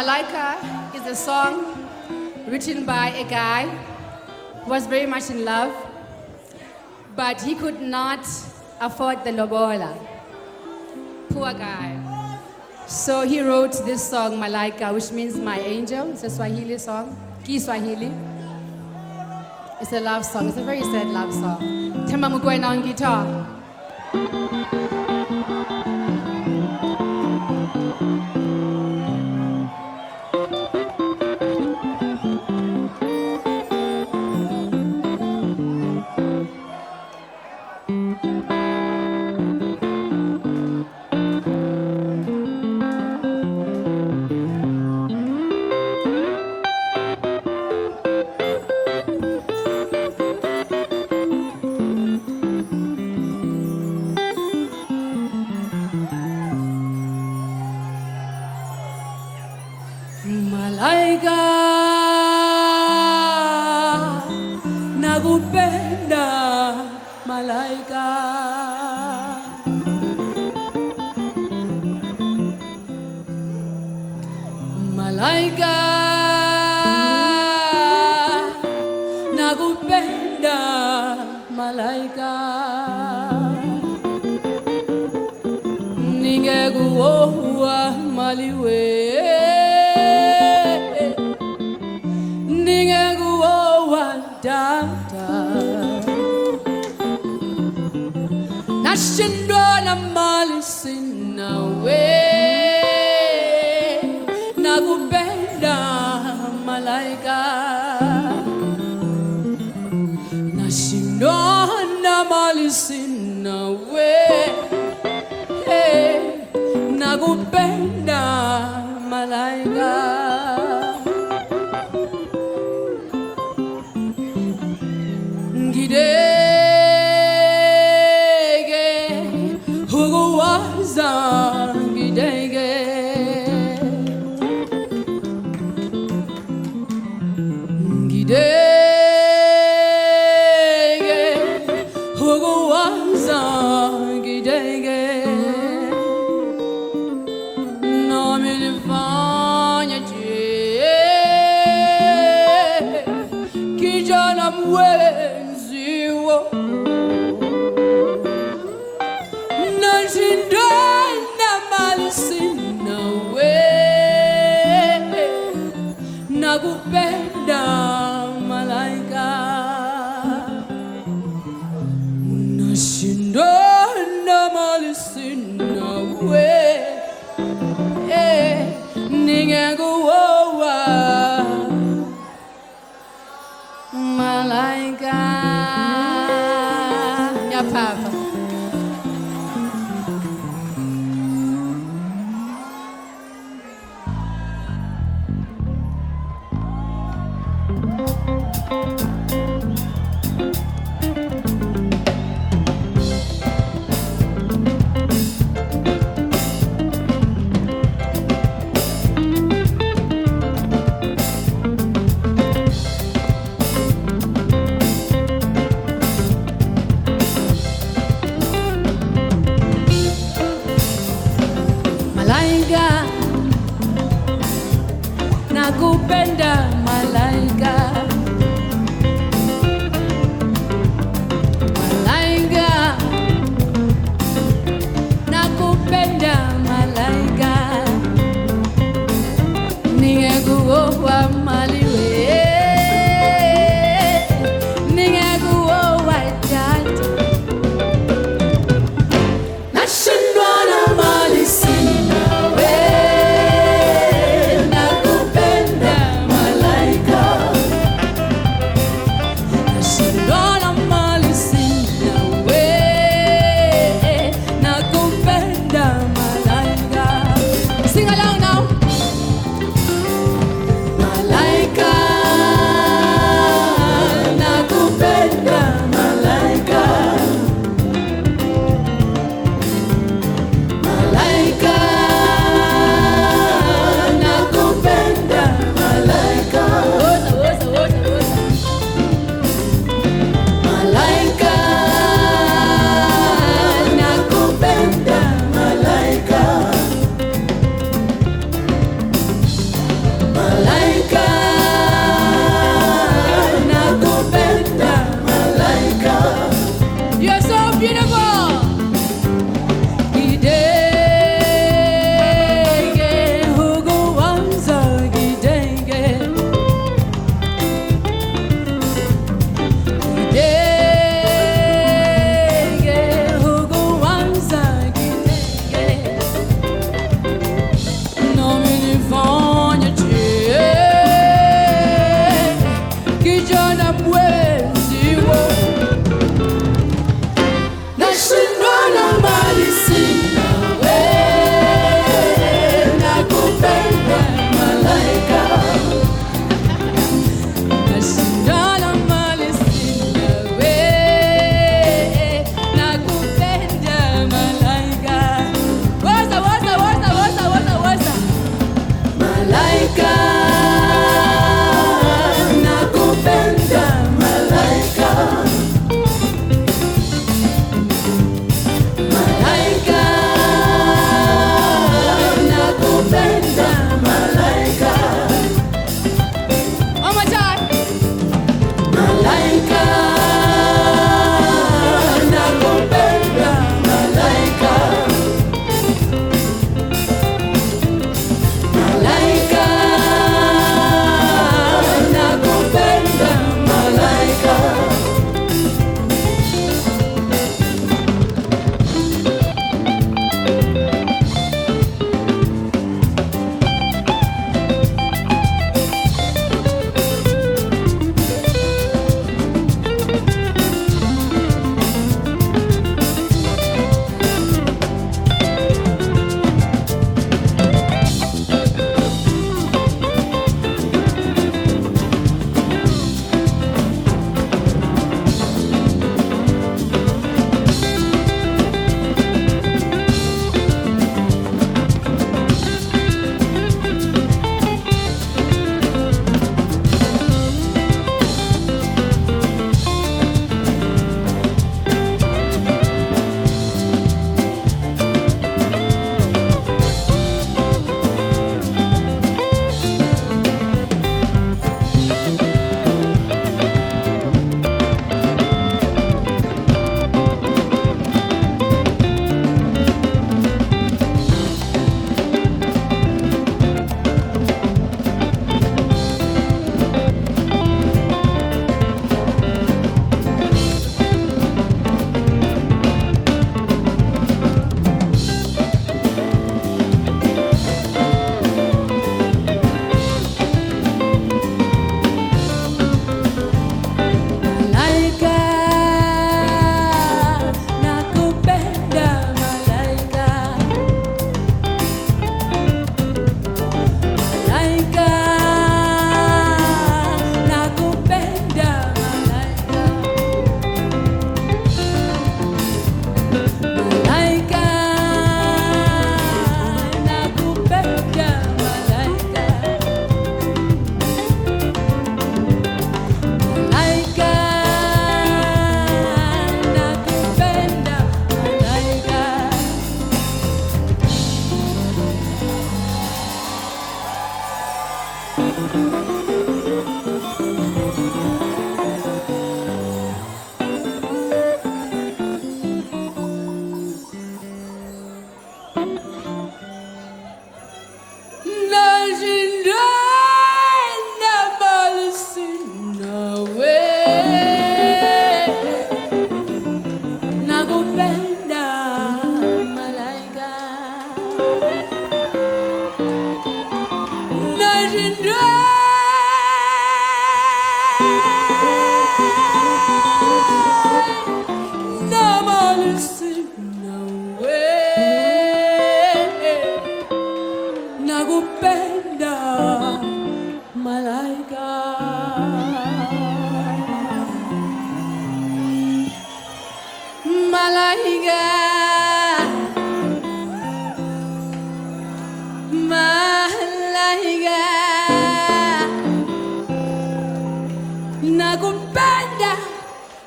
Malaika is a song written by a guy who was very much in love, but he could not afford the lobola. Poor guy. So he wrote this song, Malaika, which means my angel. It's a Swahili song, Kiswahili. It's a love song. It's a very sad love song. Tema Mukwena on guitar. Malaika nakupenda malaika. Malaika nakupenda malaika. Ningekuoa maliwe nakupenda malaika. Ngidege hukuwaza ngidege. Ngidege hukuwaza ngidege malaika Nyapapa. malaika malaika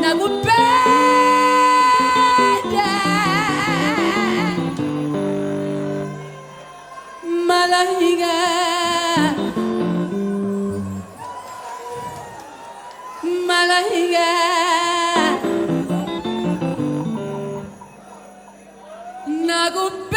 nakupenda. Malaika, malaika. Nakupenda